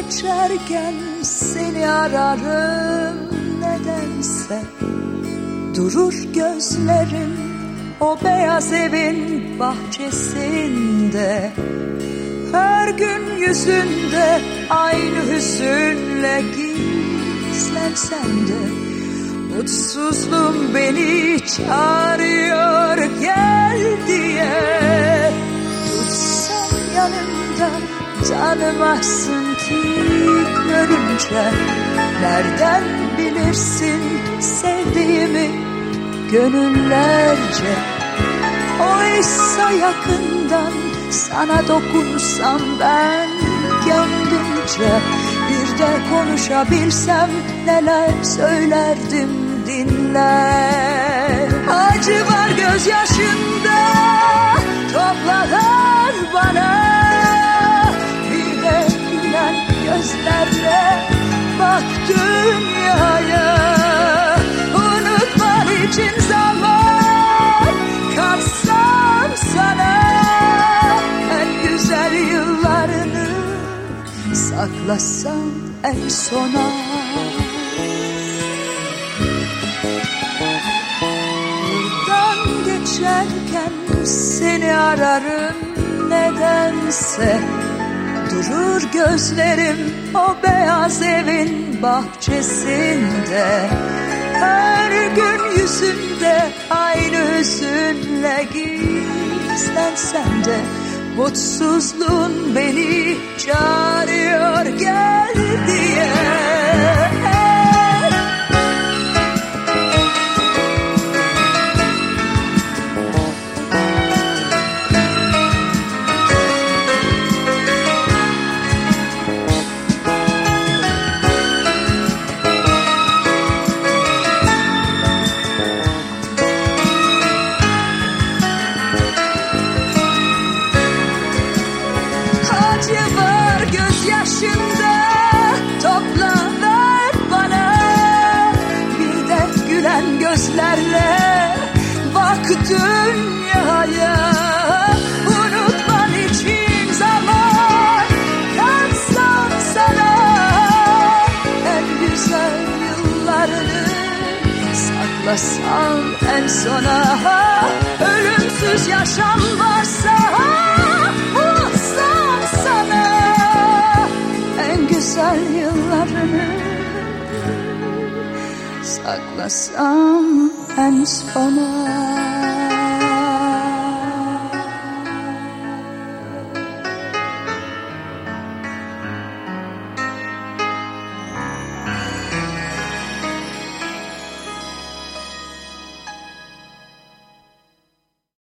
Geçerken seni ararım nedense. Durur gözlerim o beyaz evin bahçesinde. Her gün yüzünde aynı hüzünle gizlensen de. Mutsuzluğum beni çağırıyor gel diye. Tutsam yanımda tanımazsın ki görünce Nereden bilirsin sevdiğimi? Gönüllerce Oysa yakından sana dokunsam ben gönlümce Bir de konuşabilsem neler söylerdim dinle Acı var gözyaşında toplalar bana dünyaya. Unutman için zaman kalsam sana. En güzel yıllarını saklasam en sona. Buradan geçerken seni ararım nedense Durur gözlerim o beyaz evin bahçesinde. Her gün yüzünde aynı hüzünle gizlensen de Mutsuzluğun beni çağırıyor gel gözlerle Bak dünyaya. Unutman için zaman Kalsam sana. En güzel yıllarını Saklasam en sona Saklasam en sona